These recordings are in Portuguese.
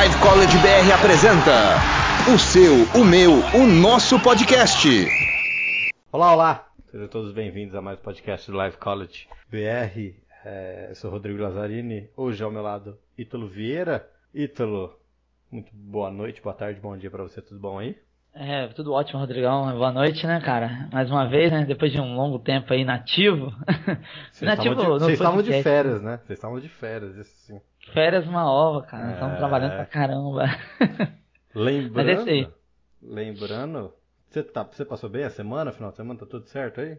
Live College BR apresenta o seu, o meu, o nosso podcast. Olá, olá! Sejam todos bem-vindos a mais um podcast do Live College BR. É, eu sou Rodrigo Lazzarini, hoje ao meu lado Ítalo Vieira. Ítalo, muito boa noite, boa tarde, bom dia para você, tudo bom aí? É, tudo ótimo, Rodrigão. Boa noite, né, cara? Mais uma vez, né? Depois de um longo tempo aí nativo. Vocês nativo estavam de, vocês estavam de férias, né? Vocês estavam de férias, isso sim. Férias uma ova, cara. Estamos é... trabalhando pra caramba. Lembrando. Mas é Lembrando. Você, tá, você passou bem a semana, final de semana? Tá tudo certo aí?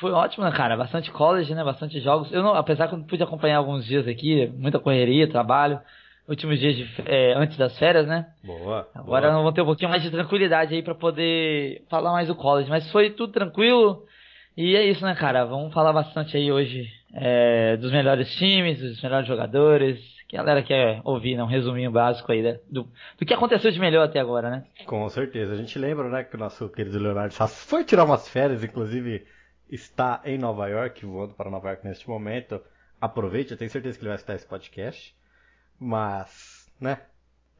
Foi ótimo, né, cara? Bastante college, né? Bastante jogos. Eu não, apesar que eu não pude acompanhar alguns dias aqui, muita correria, trabalho últimos dias de, é, antes das férias, né? Boa. Agora boa. vou ter um pouquinho mais de tranquilidade aí para poder falar mais do college. Mas foi tudo tranquilo. E é isso, né, cara? Vamos falar bastante aí hoje é, dos melhores times, dos melhores jogadores. Galera quer ouvir, né? Um resuminho básico aí né? do, do que aconteceu de melhor até agora, né? Com certeza. A gente lembra, né, que o nosso querido Leonardo Sass foi tirar umas férias, inclusive está em Nova York, voando para Nova York neste momento. Aproveite, eu tenho certeza que ele vai estar esse podcast. Mas, né?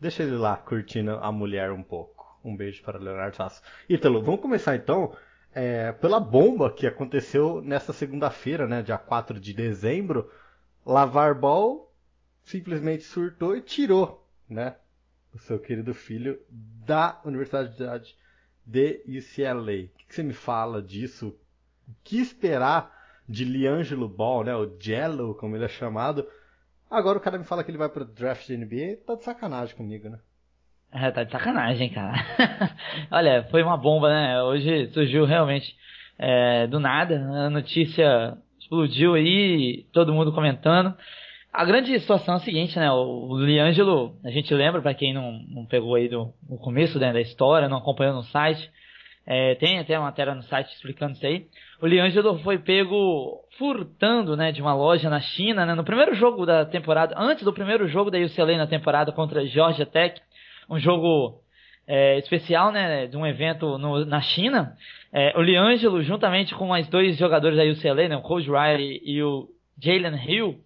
Deixa ele lá curtindo a mulher um pouco. Um beijo para Leonardo Sasso. Ítalo, vamos começar então é, pela bomba que aconteceu nessa segunda-feira, né? Dia 4 de dezembro. Lavar Ball simplesmente surtou e tirou, né? O seu querido filho da Universidade de UCLA. O que você me fala disso? O que esperar de Liangelo Ball, né? O Jello, como ele é chamado, Agora o cara me fala que ele vai pro draft de NBA, tá de sacanagem comigo, né? É, tá de sacanagem, cara. Olha, foi uma bomba, né? Hoje surgiu realmente é, do nada, a notícia explodiu aí, todo mundo comentando. A grande situação é a seguinte, né? O Liangelo, a gente lembra, para quem não, não pegou aí do, no começo né, da história, não acompanhou no site, é, tem até uma matéria no site explicando isso aí. O Liangelo foi pego furtando, né, de uma loja na China, né, no primeiro jogo da temporada, antes do primeiro jogo da UCLA na temporada contra Georgia Tech, um jogo é, especial, né, de um evento no, na China. É, o Liangelo, juntamente com mais dois jogadores da UCLA, né, o Coach Riley e o Jalen Hill,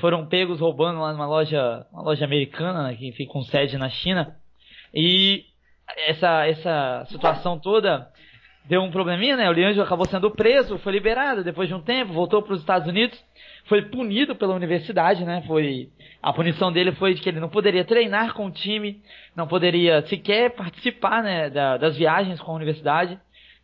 foram pegos roubando lá numa loja, uma loja americana, né, que fica com sede na China. E essa, essa situação toda deu um probleminha, né? O Liangelo acabou sendo preso, foi liberado depois de um tempo, voltou para os Estados Unidos, foi punido pela universidade, né? Foi a punição dele foi de que ele não poderia treinar com o time, não poderia sequer participar, né, da, das viagens com a universidade,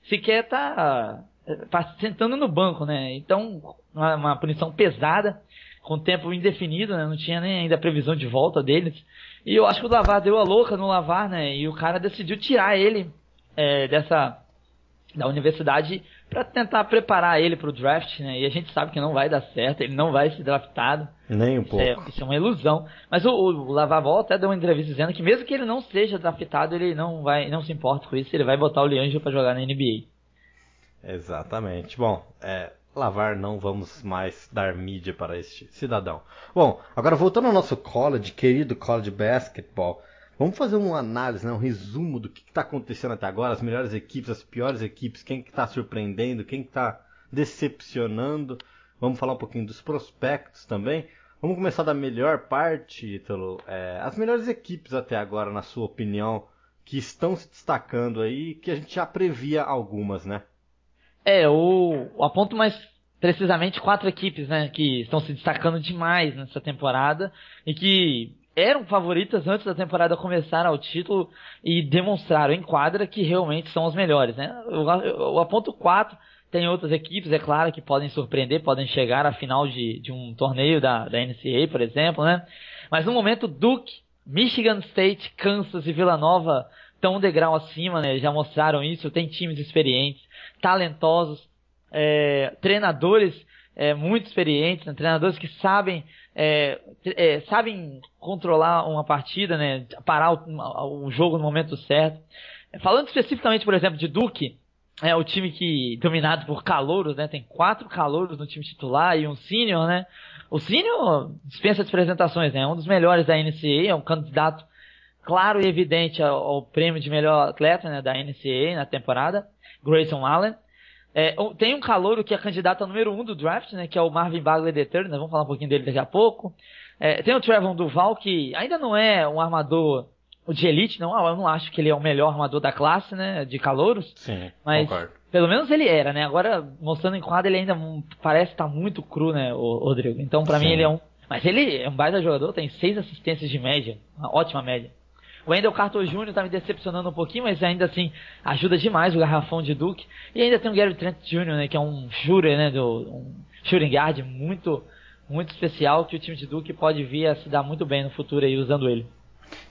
sequer tá, tá sentando no banco, né? Então, uma, uma punição pesada, com tempo indefinido, né? Não tinha nem ainda previsão de volta deles. E eu acho que o Lavar deu a louca no Lavar, né? E o cara decidiu tirar ele é, dessa da universidade para tentar preparar ele para o draft, né? E a gente sabe que não vai dar certo, ele não vai ser draftado. Nem um isso pouco. É, isso é uma ilusão. Mas o, o Lavar até deu uma entrevista dizendo que mesmo que ele não seja draftado, ele não vai, não se importa com isso, ele vai botar o Liangelo para jogar na NBA. Exatamente. Bom, é, Lavar, não vamos mais dar mídia para este cidadão. Bom, agora voltando ao nosso college, querido college basketball, vamos fazer uma análise, né, um resumo do que está acontecendo até agora, as melhores equipes, as piores equipes, quem está surpreendendo, quem está decepcionando. Vamos falar um pouquinho dos prospectos também. Vamos começar da melhor parte, Ítalo. É, as melhores equipes até agora, na sua opinião, que estão se destacando aí, que a gente já previa algumas, né? É, o, o aponto mais precisamente quatro equipes, né, que estão se destacando demais nessa temporada e que eram favoritas antes da temporada começar ao título e demonstraram em quadra que realmente são os melhores, né? O aponto 4 tem outras equipes, é claro, que podem surpreender, podem chegar à final de, de um torneio da, da NCAA, por exemplo, né? Mas no momento, Duke, Michigan State, Kansas e Villanova estão um degrau acima, né? Já mostraram isso, tem times experientes talentosos, é, treinadores é, muito experientes, né, treinadores que sabem é, é, sabem controlar uma partida, né, parar o, o, jogo no momento certo. Falando especificamente, por exemplo, de Duke, é o time que dominado por calouros, né, tem quatro calouros no time titular e um senior, né. O senior dispensa de apresentações, né, é um dos melhores da NCAA, é um candidato claro e evidente ao, ao prêmio de melhor atleta né, da NCAA na temporada. Grayson Allen. É, tem um calouro que é candidato a número um do draft, né, que é o Marvin Bagley III, né, vamos falar um pouquinho dele daqui a pouco. É, tem o Trevon Duval, que ainda não é um armador de elite, não, eu não acho que ele é o melhor armador da classe, né, de calouros. Sim, mas concordo. pelo menos ele era, né? Agora, mostrando em quadro, ele ainda parece estar muito cru, né, o Rodrigo. Então, para mim, ele é um. Mas ele é um baita jogador, tem seis assistências de média, uma ótima média. O Wendell Carter Jr. tá me decepcionando um pouquinho, mas ainda assim ajuda demais o garrafão de Duke. E ainda tem o Gary Trent Jr., né, que é um shooter, né, do, um shooting guard muito, muito especial, que o time de Duke pode vir a se dar muito bem no futuro aí usando ele.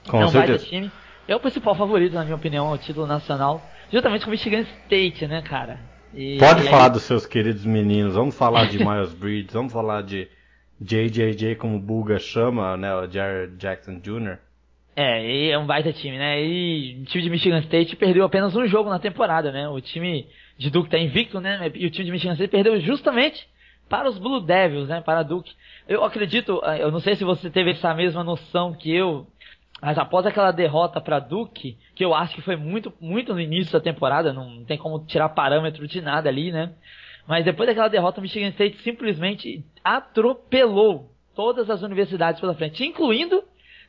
Com é certeza. time. É o principal favorito, na minha opinião, ao título nacional. Juntamente com o Michigan State, né, cara? E, Pode e falar aí... dos seus queridos meninos. Vamos falar de Miles Bridges, vamos falar de JJJ, como o Bulga chama, né? O Jared Jackson Jr. É, e é um baita time, né? E o time de Michigan State perdeu apenas um jogo na temporada, né? O time de Duke tá invicto, né? E o time de Michigan State perdeu justamente para os Blue Devils, né? Para Duke. Eu acredito, eu não sei se você teve essa mesma noção que eu, mas após aquela derrota para Duke, que eu acho que foi muito, muito no início da temporada, não tem como tirar parâmetro de nada ali, né? Mas depois daquela derrota, o Michigan State simplesmente atropelou todas as universidades pela frente, incluindo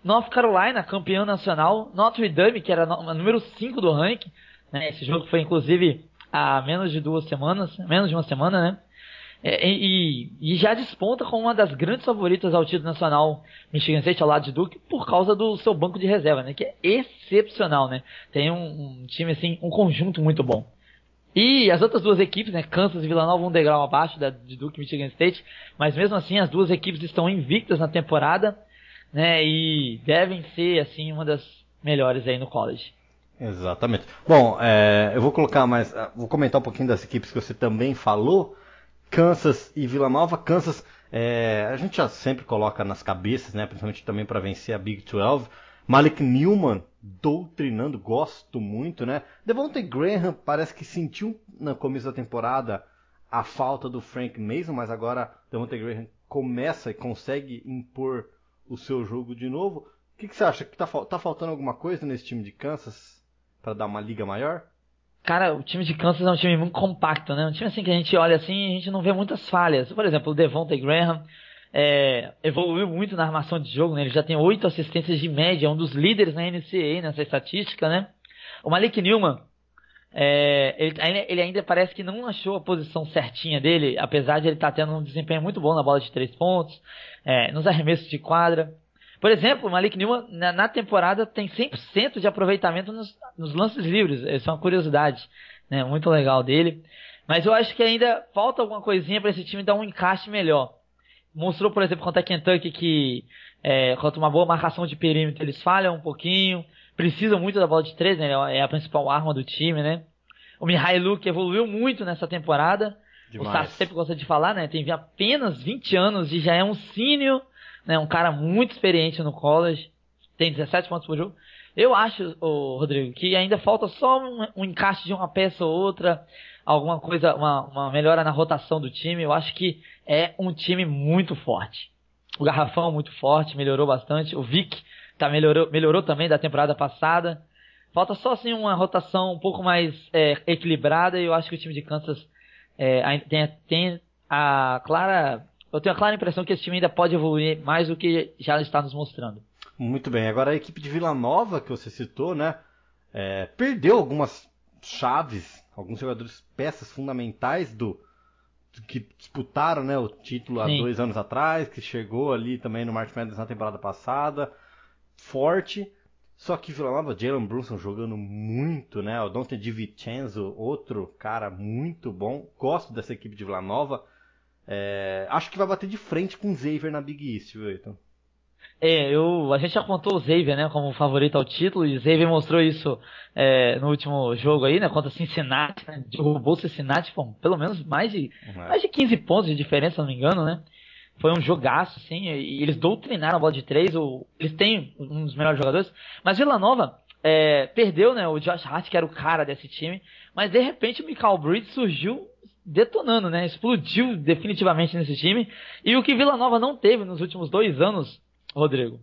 North Carolina, campeão nacional, Notre Dame, que era número 5 do ranking. Né? Esse jogo foi inclusive há menos de duas semanas, menos de uma semana, né? É, e, e, já desponta como uma das grandes favoritas ao título nacional Michigan State ao lado de Duke por causa do seu banco de reserva, né? Que é excepcional, né? Tem um, um time assim, um conjunto muito bom. E as outras duas equipes, né, Kansas e Villanova, um degrau abaixo da, de Duke e Michigan State, mas mesmo assim as duas equipes estão invictas na temporada, né, e devem ser, assim, uma das melhores aí no college. Exatamente. Bom, é, eu vou colocar mais, vou comentar um pouquinho das equipes que você também falou, Kansas e Vila Nova. Kansas, é, a gente já sempre coloca nas cabeças, né, principalmente também para vencer a Big 12. Malik Newman doutrinando, gosto muito, né? Devontae Graham parece que sentiu no começo da temporada a falta do Frank Mason, mas agora Devontae Graham começa e consegue impor o seu jogo de novo. O que, que você acha? Que tá, tá faltando alguma coisa nesse time de Kansas para dar uma liga maior? Cara, o time de Kansas é um time muito compacto, né? Um time assim que a gente olha assim e a gente não vê muitas falhas. Por exemplo, o Devontae Graham é, evoluiu muito na armação de jogo, né? Ele já tem oito assistências de média, é um dos líderes na NCAA nessa estatística, né? O Malik Newman, é, ele, ele, ainda parece que não achou a posição certinha dele, apesar de ele estar tá tendo um desempenho muito bom na bola de três pontos, é, nos arremessos de quadra. Por exemplo, o Malik Newman na, na temporada tem 100% de aproveitamento nos, nos, lances livres. Essa é uma curiosidade, né? Muito legal dele. Mas eu acho que ainda falta alguma coisinha para esse time dar um encaixe melhor. Mostrou, por exemplo, contra a Kentucky que é, contra uma boa marcação de perímetro eles falham um pouquinho. Precisam muito da bola de três, né? É a principal arma do time, né? O Mihai Luke evoluiu muito nessa temporada. Demais. O Sassi sempre gosta de falar, né? Tem apenas 20 anos e já é um sênior né? Um cara muito experiente no college, tem 17 pontos por jogo. Eu acho, oh, Rodrigo, que ainda falta só um, um, encaixe de uma peça ou outra, alguma coisa, uma, uma melhora na rotação do time. Eu acho que é um time muito forte. O Garrafão muito forte, melhorou bastante. O Vic tá, melhorou, melhorou também da temporada passada. Falta só assim uma rotação um pouco mais é, equilibrada e eu acho que o time de Kansas é, tem, tem a clara eu tenho a clara impressão que esse time ainda pode evoluir mais do que já está nos mostrando. Muito bem. Agora a equipe de Vila Nova que você citou, né? É, perdeu algumas chaves, alguns jogadores, peças fundamentais do, que disputaram né, o título há Sim. dois anos atrás, que chegou ali também no March Madness na temporada passada, forte. Só que Vila Nova, Jalen Brunson jogando muito, né? O Dante DiVincenzo, outro cara muito bom. Gosto dessa equipe de Vila Nova. É, acho que vai bater de frente com o Xavier na Big East, viu, então. É, eu, a gente já contou o Xavier, né, como favorito ao título, e o Xavier mostrou isso é, no último jogo aí, né, contra Cincinnati, né, derrubou Cincinnati, bom, pelo menos mais de, uhum. mais de 15 pontos de diferença, se não me engano, né. Foi um jogaço, assim, e eles doutrinaram a bola de três, o, eles têm um dos melhores jogadores, mas Vila Nova é, perdeu, né, o Josh Hart, que era o cara desse time, mas de repente o Michael Bridge surgiu detonando, né? Explodiu definitivamente nesse time. E o que Vila Nova não teve nos últimos dois anos, Rodrigo,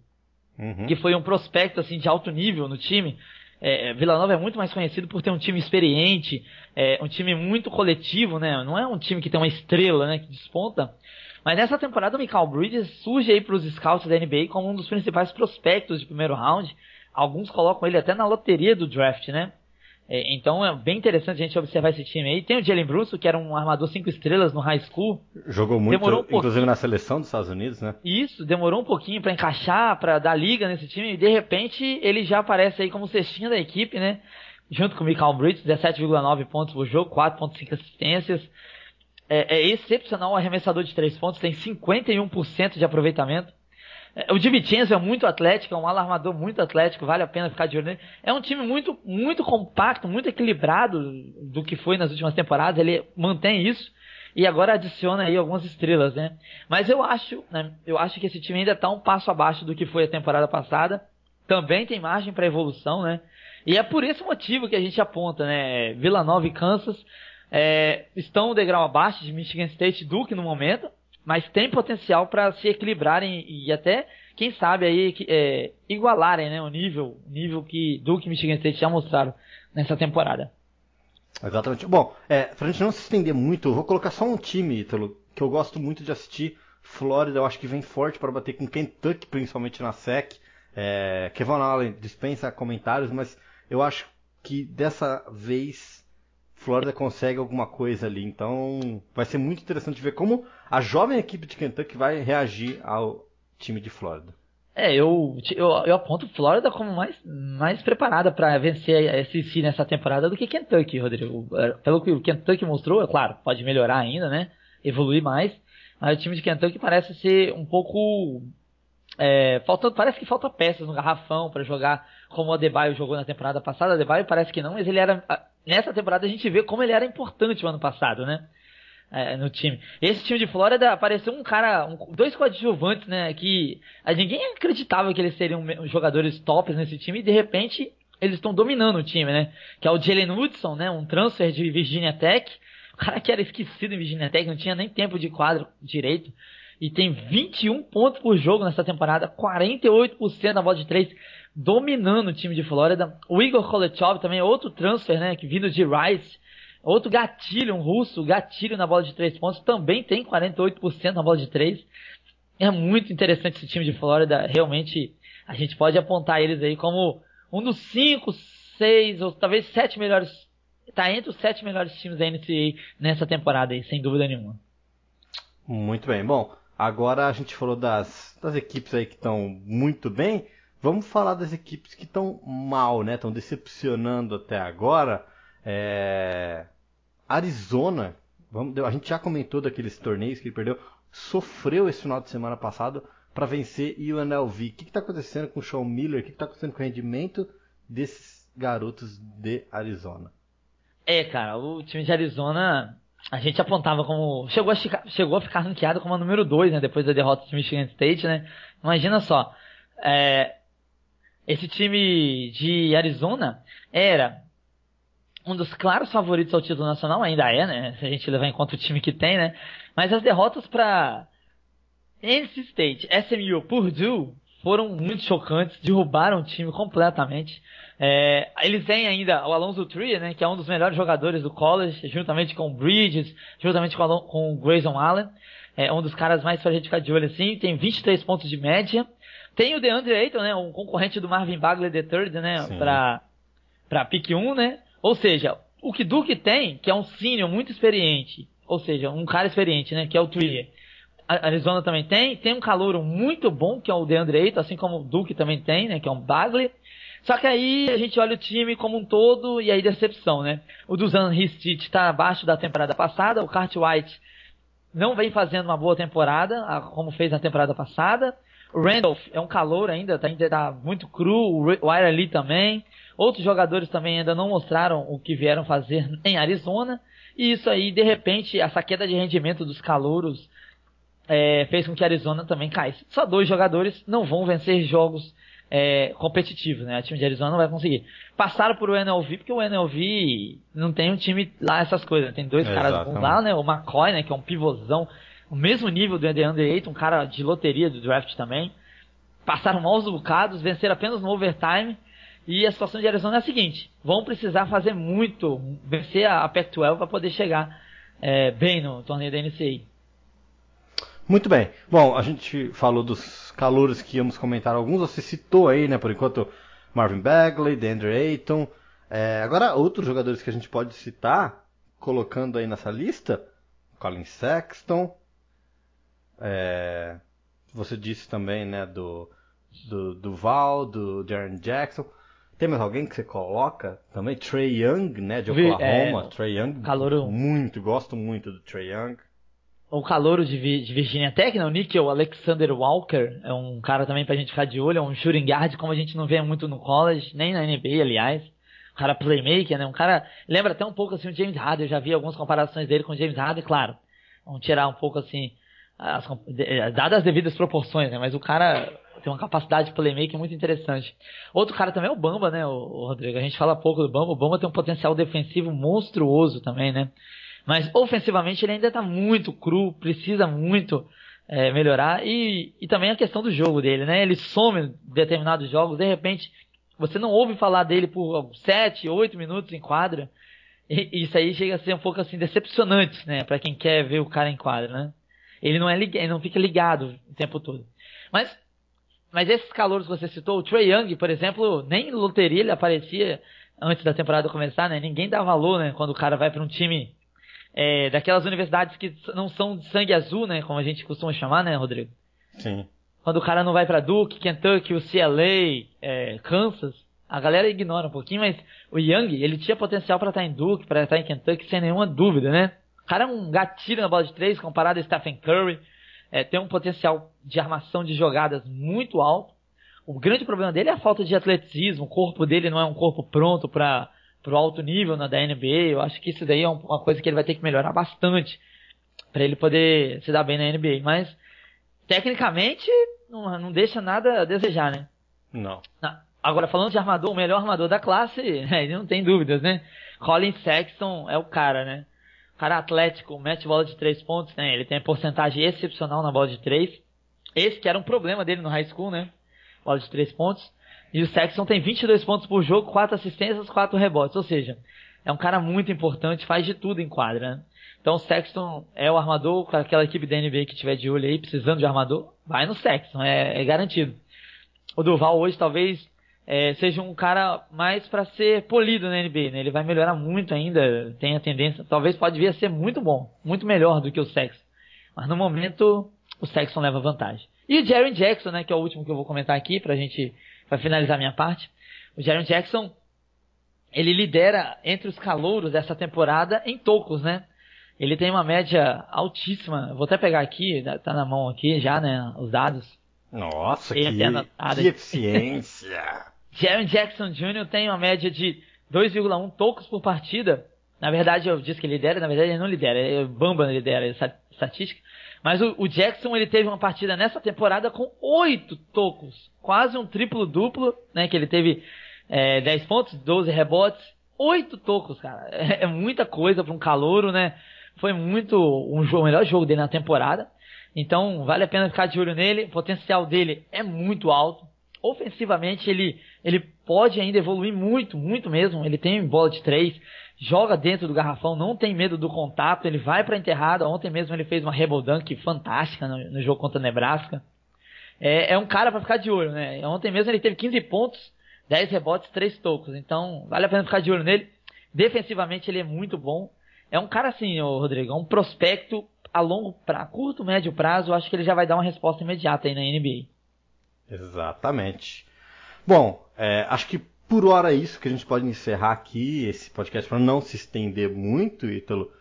uhum. que foi um prospecto assim de alto nível no time, É, Vila Nova é muito mais conhecido por ter um time experiente, é, um time muito coletivo, né? Não é um time que tem uma estrela, né? Que desponta. Mas nessa temporada o Michael Bridges surge aí para os scouts da NBA como um dos principais prospectos de primeiro round. Alguns colocam ele até na loteria do draft, né? É, então é bem interessante a gente observar esse time aí. Tem o Jalen Brunson, que era um armador 5 estrelas no high school. Jogou muito, demorou um inclusive na seleção dos Estados Unidos, né? Isso, demorou um pouquinho para encaixar, para dar liga nesse time. E de repente ele já aparece aí como cestinha da equipe, né? Junto com o Michael Bridges, 17,9 pontos por jogo, 4,5 assistências. É, é excepcional o arremessador de 3 pontos, tem 51% de aproveitamento. O DiVincenzo é muito atlético, é um alarmador muito atlético, vale a pena ficar de olho nele. É um time muito, muito compacto, muito equilibrado do que foi nas últimas temporadas, ele mantém isso e agora adiciona aí algumas estrelas, né? Mas eu acho, né, eu acho que esse time ainda está um passo abaixo do que foi a temporada passada. Também tem margem para evolução, né? E é por esse motivo que a gente aponta, né? Vila Nova e Kansas é, estão um degrau abaixo de Michigan State e Duke no momento mas tem potencial para se equilibrarem e até, quem sabe, aí é, igualarem né, o nível, nível que Duke e Michigan State já mostraram nessa temporada. Exatamente. Bom, é, pra gente não se estender muito, eu vou colocar só um time, Ítalo, que eu gosto muito de assistir. Flórida, eu acho que vem forte para bater com Kentucky, principalmente na SEC. É, Kevin Allen dispensa comentários, mas eu acho que dessa vez Flórida consegue alguma coisa ali. Então vai ser muito interessante ver como a jovem equipe de Kentucky vai reagir ao time de Flórida. É, eu, eu, eu aponto Flórida como mais, mais preparada para vencer a SEC nessa temporada do que Kentucky, Rodrigo. É, pelo que o Kentucky mostrou, é claro, pode melhorar ainda, né? Evoluir mais. Mas o time de Kentucky parece ser um pouco. É, faltando, parece que falta peças no garrafão para jogar como o Adebayo jogou na temporada passada. Adebayo parece que não, mas ele era nessa temporada a gente vê como ele era importante o ano passado, né? É, no time. Esse time de Flórida apareceu um cara, um, dois coadjuvantes, né? Que ninguém acreditava que eles seriam jogadores tops nesse time e de repente eles estão dominando o time, né? Que é o Jalen Woodson, né? Um transfer de Virginia Tech. O cara que era esquecido em Virginia Tech, não tinha nem tempo de quadro direito. E tem 21 pontos por jogo nessa temporada, 48% na bola de 3 dominando o time de Flórida. O Igor Kolechov também é outro transfer, né, que vindo de Rice. Outro gatilho, um russo, gatilho na bola de três pontos, também tem 48% na bola de três. É muito interessante esse time de Flórida, realmente a gente pode apontar eles aí como um dos cinco, seis ou talvez sete melhores, tá entre os sete melhores times da NCAA nessa temporada aí, sem dúvida nenhuma. Muito bem, bom, agora a gente falou das, das equipes aí que estão muito bem, Vamos falar das equipes que estão mal, né? Estão decepcionando até agora. É... Arizona, vamos, a gente já comentou daqueles torneios que ele perdeu, sofreu esse final de semana passado para vencer UNLV. O que está acontecendo com o Sean Miller? O que está acontecendo com o rendimento desses garotos de Arizona? É, cara, o time de Arizona a gente apontava como. Chegou a, ficar, chegou a ficar ranqueado como a número 2, né? Depois da derrota do Michigan State, né? Imagina só. É, esse time de Arizona era um dos claros favoritos ao título nacional, ainda é, né? Se a gente levar em conta o time que tem, né? Mas as derrotas para NC State, SMU, Purdue foram muito chocantes, derrubaram o time completamente. É, eles têm ainda o Alonso Trier, né, que é um dos melhores jogadores do college, juntamente com o Bridges, juntamente com, com o Grayson Allen. É um dos caras mais pra gente ficar de olho assim, tem 23 pontos de média. Tem o DeAndre Ayton, né? Um concorrente do Marvin Bagley the Third, né? Pra, pra pick 1, né? Ou seja, o que Duke tem, que é um senior muito experiente, ou seja, um cara experiente, né? Que é o Trier. A Arizona também tem, tem um calouro muito bom, que é o DeAndre Ayton, assim como o Duke também tem, né? Que é um Bagley. Só que aí a gente olha o time como um todo e aí decepção, né? O Dusan Ristit está abaixo da temporada passada, o Cartwright não vem fazendo uma boa temporada, como fez na temporada passada. O Randolph é um calor ainda, tá, ainda tá muito cru. O Wire Lee também. Outros jogadores também ainda não mostraram o que vieram fazer em Arizona. E isso aí, de repente, essa queda de rendimento dos calouros é, fez com que Arizona também caísse. Só dois jogadores não vão vencer jogos é, competitivos, né? O time de Arizona não vai conseguir. Passaram por o NLV, porque o NLV não tem um time lá, essas coisas. Tem dois caras bons lá, né? O McCoy, né? Que é um pivôzão o mesmo nível do DeAndre Ayton, um cara de loteria do draft também. Passaram maus bocados, venceram apenas no overtime. E a situação de Arizona é a seguinte: vão precisar fazer muito, vencer a Pac-12 para poder chegar é, bem no torneio da NCAA. Muito bem. Bom, a gente falou dos calouros que íamos comentar alguns. Você citou aí, né, por enquanto, Marvin Bagley, DeAndre Ayton. É, agora, outros jogadores que a gente pode citar, colocando aí nessa lista, Colin Sexton. É, você disse também, né, do, do, do Val, do Jaren Jackson. Tem mais alguém que você coloca também? Trey Young, né, de Oklahoma. É, Trey Young, calouro. muito, gosto muito do Trey Young. O calouro de, de Virginia Tech, né, o Nickel Alexander Walker, é um cara também pra gente ficar de olho, é um shooting guard, como a gente não vê muito no college, nem na NBA, aliás. Um cara playmaker, né, um cara, lembra até um pouco assim o James Harden, eu já vi algumas comparações dele com o James Harden, claro. Vamos tirar um pouco assim, as, dadas as devidas proporções, né, mas o cara tem uma capacidade de playmaking muito interessante. Outro cara também é o Bamba, né, o, o, Rodrigo? A gente fala pouco do Bamba. O Bamba tem um potencial defensivo monstruoso também, né? Mas ofensivamente ele ainda está muito cru, precisa muito é, melhorar. E, e também a questão do jogo dele, né? Ele some em determinados jogos, de repente você não ouve falar dele por 7, 8 minutos em quadra. E isso aí chega a ser um pouco assim decepcionante, né? Para quem quer ver o cara em quadra, né? Ele não é ele não fica ligado o tempo todo. Mas mas esses calouros que você citou, o Trey Young, por exemplo, nem loteria ele aparecia antes da temporada começar, né? Ninguém dá valor, né? Quando o cara vai para um time é, daquelas universidades que não são de sangue azul, né? Como a gente costuma chamar, né, Rodrigo? Sim. Quando o cara não vai para Duke, Kentucky, o CLA, é, Kansas, a galera ignora um pouquinho, mas o Young, ele tinha potencial para estar em Duke, para estar em Kentucky, sem nenhuma dúvida, né? O cara é um gatilho na bola de três comparado a Stephen Curry é, tem um potencial de armação de jogadas muito alto. O grande problema dele é a falta de atleticismo. O corpo dele não é um corpo pronto para o alto nível na da NBA. Eu acho que isso daí é uma coisa que ele vai ter que melhorar bastante para ele poder se dar bem na NBA. Mas tecnicamente não, não deixa nada a desejar, né? Não. Agora falando de armador, o melhor armador da classe, é, não tem dúvidas, né? Colin Sexton é o cara, né? cara atlético, mete bola de três pontos, né? Ele tem porcentagem excepcional na bola de três. Esse que era um problema dele no high school, né? Bola de três pontos. E o Sexton tem 22 pontos por jogo, 4 assistências, 4 rebotes. Ou seja, é um cara muito importante, faz de tudo em quadra, né? Então o Sexton é o armador, aquela equipe da NBA que tiver de olho aí, precisando de armador, vai no Sexton, é, é garantido. O Duval hoje talvez é, seja um cara mais para ser polido na NBA, né? Ele vai melhorar muito ainda, tem a tendência, talvez pode vir a ser muito bom, muito melhor do que o Sexton. Mas no momento o Sexton leva vantagem. E o Jaren Jackson, né, que é o último que eu vou comentar aqui pra gente para finalizar minha parte. O Jaren Jackson ele lidera entre os calouros dessa temporada em tocos, né? Ele tem uma média altíssima. Vou até pegar aqui, tá na mão aqui já, né, os dados. Nossa, que, que eficiência! Jaron Jackson Jr. tem uma média de 2,1 tocos por partida. Na verdade, eu disse que ele lidera, na verdade ele não lidera, é Bamba lidera essa estatística. Mas o, o, Jackson ele teve uma partida nessa temporada com 8 tocos, quase um triplo-duplo, né? Que ele teve é, 10 pontos, 12 rebotes, 8 tocos, cara. É, é muita coisa para um calouro, né? Foi muito um jogo, o melhor jogo dele na temporada. Então vale a pena ficar de olho nele. O potencial dele é muito alto. Ofensivamente ele ele pode ainda evoluir muito, muito mesmo. Ele tem bola de três, joga dentro do garrafão, não tem medo do contato, ele vai para enterrada. Ontem mesmo ele fez uma rebel fantástica no, no jogo contra a Nebraska. É, é um cara para ficar de olho, né? Ontem mesmo ele teve 15 pontos, 10 rebotes, 3 tocos. Então vale a pena ficar de olho nele. Defensivamente ele é muito bom. É um cara assim, ô Rodrigo, é um prospecto a longo prazo, curto, médio prazo, acho que ele já vai dar uma resposta imediata aí na NBA. Exatamente. Bom, é, acho que por hora é isso que a gente pode encerrar aqui esse podcast para não se estender muito, Ítalo.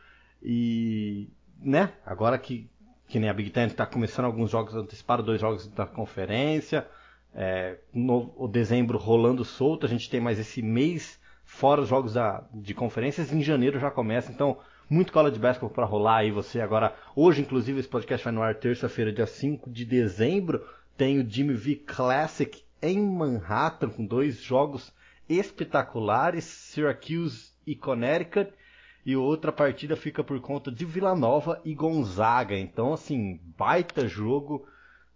E, né, agora que, que nem a Big Ten está começando alguns jogos antecipados, dois jogos da conferência, é, no, o dezembro rolando solto, a gente tem mais esse mês fora os jogos da, de conferências, em janeiro já começa, então muito cola de basketball para rolar aí você agora. Hoje, inclusive, esse podcast vai no ar terça-feira, dia 5 de dezembro. Tem o Jimmy V Classic em Manhattan, com dois jogos espetaculares, Syracuse e Connecticut, e outra partida fica por conta de Vila Nova e Gonzaga. Então, assim, baita jogo.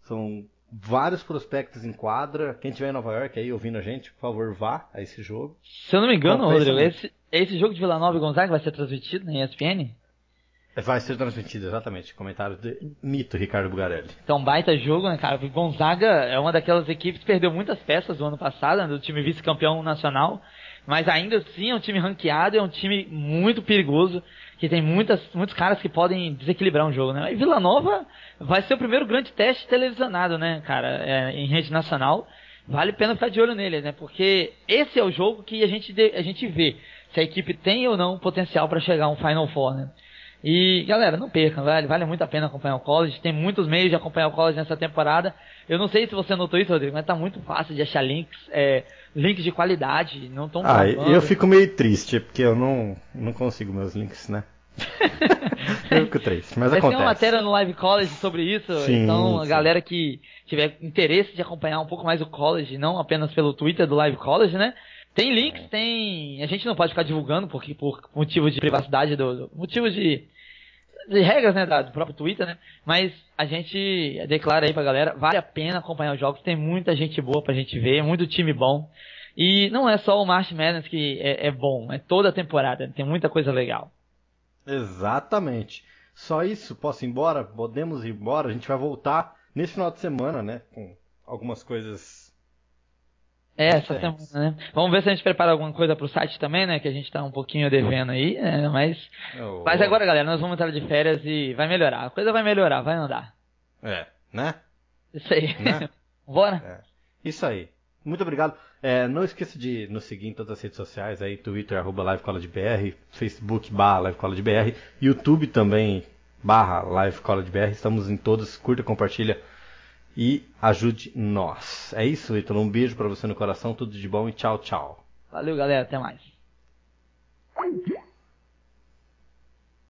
São vários prospectos em quadra. Quem estiver em Nova York aí ouvindo a gente, por favor, vá a esse jogo. Se eu não me engano, Compensa Rodrigo, esse, esse jogo de Vila Nova e Gonzaga vai ser transmitido na ESPN? Vai ser transmitido, exatamente. Comentário de mito Ricardo Bugarelli. Então, baita jogo, né, cara? Porque Gonzaga é uma daquelas equipes que perdeu muitas peças do ano passado, né, do time vice-campeão nacional. Mas ainda assim é um time ranqueado, é um time muito perigoso, que tem muitas, muitos caras que podem desequilibrar um jogo, né? E Vila Nova vai ser o primeiro grande teste televisionado, né, cara, é, em rede nacional. Vale a pena ficar de olho nele, né? Porque esse é o jogo que a gente, a gente vê se a equipe tem ou não potencial para chegar a um Final Four, né? E galera, não percam, vale, vale muito a pena acompanhar o college. Tem muitos meios de acompanhar o college nessa temporada. Eu não sei se você notou isso, Rodrigo, mas tá muito fácil de achar links, é, links de qualidade, não tão Ah, eu fico meio triste, porque eu não, não consigo meus links, né? eu fico triste, mas Vai acontece. uma matéria no Live College sobre isso, Sim, então a sim. galera que tiver interesse de acompanhar um pouco mais o college, não apenas pelo Twitter do Live College, né? Tem links, É. tem. A gente não pode ficar divulgando porque por motivos de privacidade, do, do- motivos de, de regras, né, da- do próprio Twitter, né? Mas a gente declara aí pra galera, vale a pena acompanhar os jogos, tem muita gente boa pra gente ver, muito time bom. E não é só o March Madness que é, é bom, é toda a temporada, tem muita coisa legal. Exatamente. Só isso, posso ir embora? Podemos ir embora? A gente vai voltar nesse final de semana, né? Com algumas coisas. É, essa Diferentes. semana, né? Vamos ver se a gente prepara alguma coisa pro site também, né? Que a gente tá um pouquinho devendo aí, né? Mas, Oh, mas agora, galera, nós vamos entrar de férias e vai melhorar. A coisa vai melhorar, vai andar. É, né? Isso aí. Né? Bora? Isso aí. Muito obrigado. É, não esqueça de nos seguir em todas as redes sociais aí, Twitter, arroba LiveCollegeBR, Facebook, barra LiveCollegeBR, YouTube também, barra LiveCollegeBR. Estamos em todos, curta, compartilha e ajude nós. É isso, Ítalo. Um beijo para você no coração, tudo de bom e tchau, tchau. Valeu, galera. Até mais.